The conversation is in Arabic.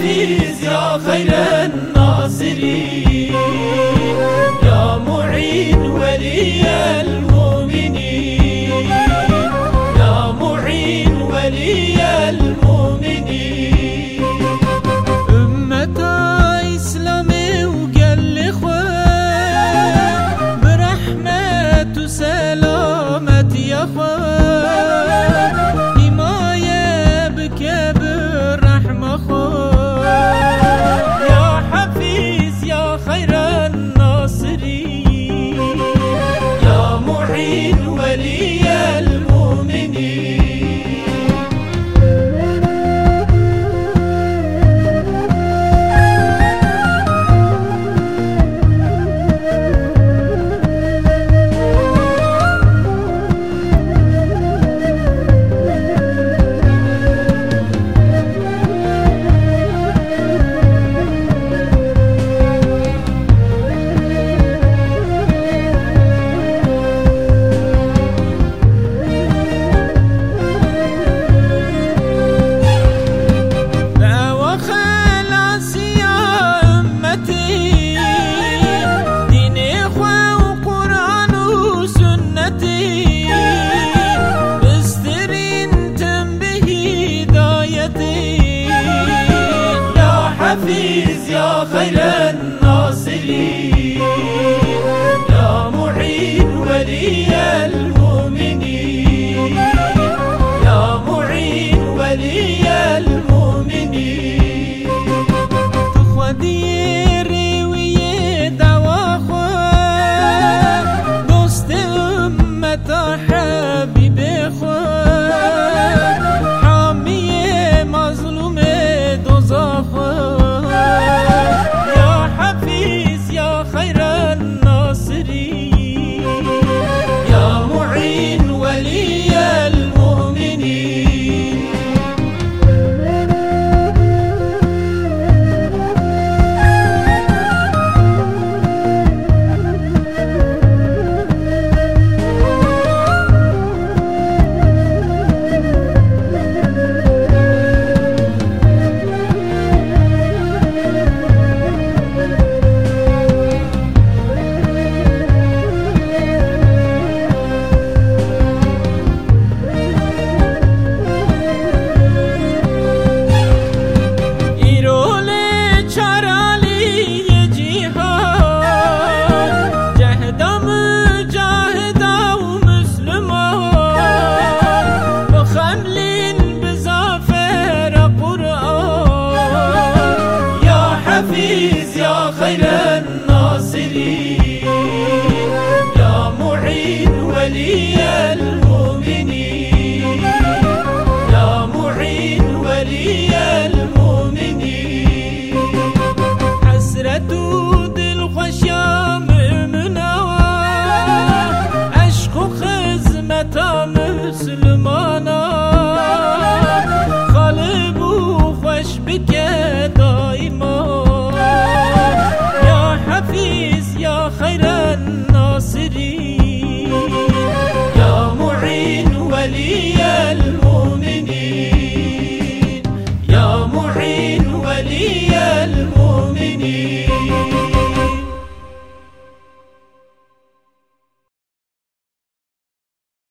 حافز يا خير الناصرين يا معين وليا Bye. no city